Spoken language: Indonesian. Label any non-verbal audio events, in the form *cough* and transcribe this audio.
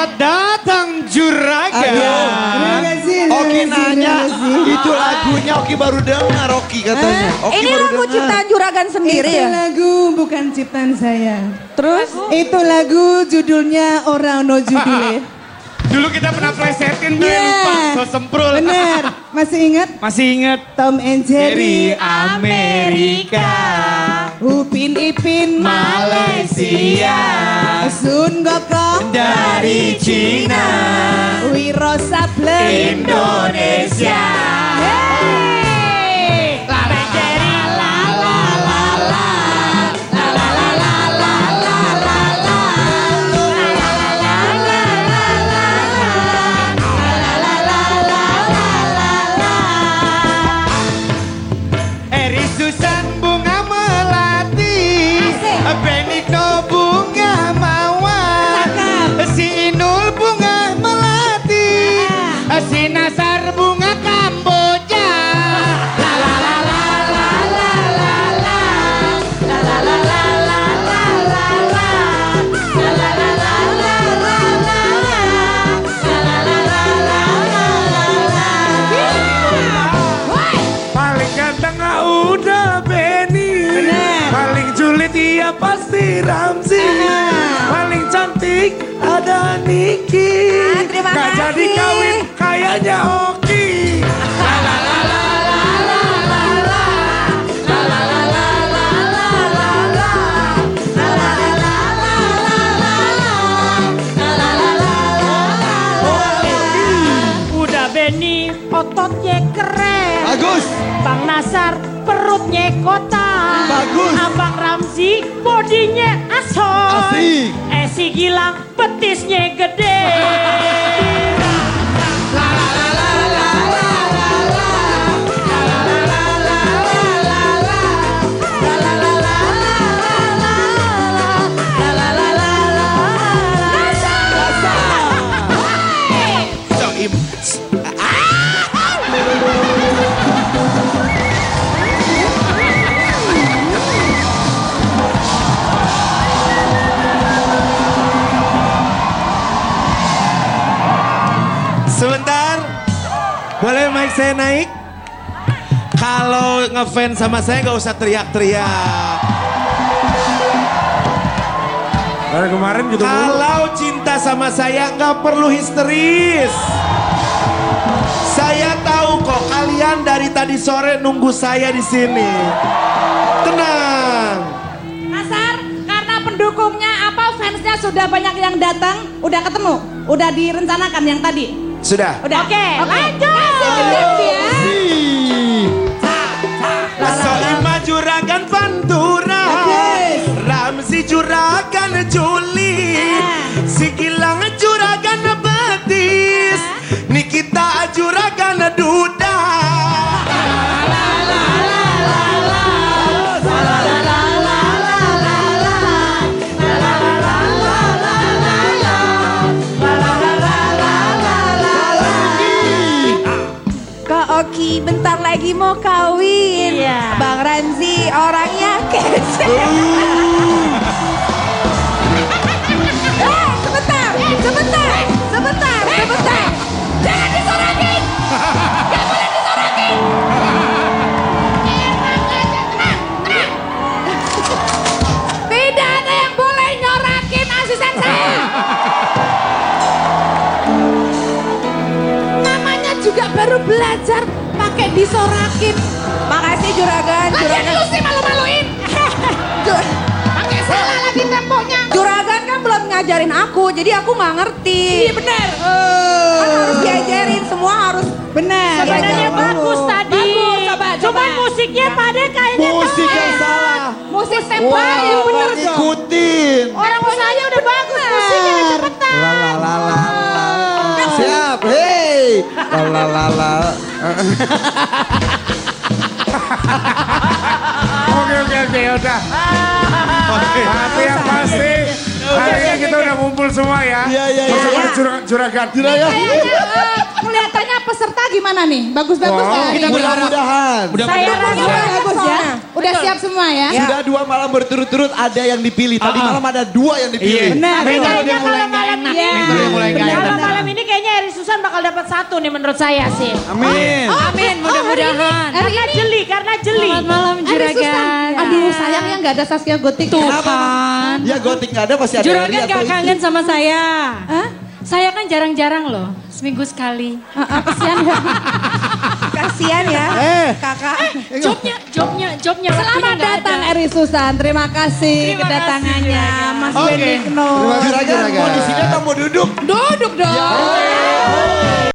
Selamat datang Juragan. Terima kasih. Oki nanya, itu lagunya Oki baru dengar Oki katanya. Oki Ini baru lagu dengar. ciptaan Juragan sendiri Itu ya? lagu bukan ciptaan saya. Terus? Itu lagu judulnya Orang No Judule. *laughs* Dulu kita pernah plesetin gue Iya. lupa. So semprul. Benar. *laughs* Masih ingat Masih inget? Tom and Dari Jerry, Amerika. Upin Ipin Malaysia. Sun Gokong Dari Cina. Wiro Sableng Indonesia. Hey! Si Nasar bunga kamboja. Paling ganteng ah udah Benny. Paling julid iya pasti Ramzi Paling cantik ada Niki Ah, terima Gak kasih. jadi kawin kayaknya Oki ototnya keren Bagus. Bang Nasar perutnya kotak Bagus. Abang Ramzi bodinya asal Asik. Esi Gilang betisnya gede Boleh mic saya naik? Kalau ngefans sama saya nggak usah teriak-teriak. Dari kemarin gitu mulu Kalau cinta sama saya nggak perlu histeris. Saya tahu kok kalian dari tadi sore nunggu saya di sini. Tenang. Nasar, karena pendukungnya apa fansnya sudah banyak yang datang, udah ketemu, udah direncanakan yang tadi. Sudah. Udah. Oke, lanjut. ya. Soima juragan Pantura Ramzi juragan Juli lagi mau kawin. Iya. Bang Ranzi orangnya kece. Disorakin. Makasih juragan, juragan. lu sih malu-maluin. *laughs* Pakai salah lagi temponya. Juragan kan belum ngajarin aku, jadi aku nggak ngerti. Iya benar. Kan harus diajarin, semua harus benar. Sebenarnya bagus tadi Bagus, coba, Cuman coba. musiknya pada kayaknya Musik keren. yang salah Musik tempo Wah, hei. Lalalala. Oke oke oke udah Tapi yang pasti Hari ini kita udah ngumpul semua ya Iya, iya, iya. Bersama jura- juragan Kayaknya eh, kelihatannya peserta gimana nih? Bagus-bagus nggak? kita. Mudah-mudahan. Saya Bagus, rasa bagus ya. Udah siap semua ya? Sudah dua malam berturut-turut ada yang dipilih. Tadi Ah, malam ada dua yang Iya. dipilih. Benar. Kayaknya kalau nggak malam enak. ini, Mental udah mulai nggak enak. Susan bakal dapat satu nih menurut saya sih. Amin. Amin, mudah-mudahan. Karena jeli, karena jeli. Selamat malam Aduh. Juragan. Aduh sayang ya nggak ada Saskia Gotik. Tuhan. Ya gotik nggak ada pasti ada Juragan atau gak Iki. kangen sama saya. Hah? Saya kan jarang-jarang loh, seminggu sekali. Ah, ah, *laughs* Kasihan ya. Ya. *laughs* Eh. Kakak. Jobnya, jobnya, jobnya. Selamat datang. Eri Susan. Terima kasih Terima kedatangannya kasih, Mas Oke. Benigno. Juragan mau di sini atau mau duduk? Duduk dong.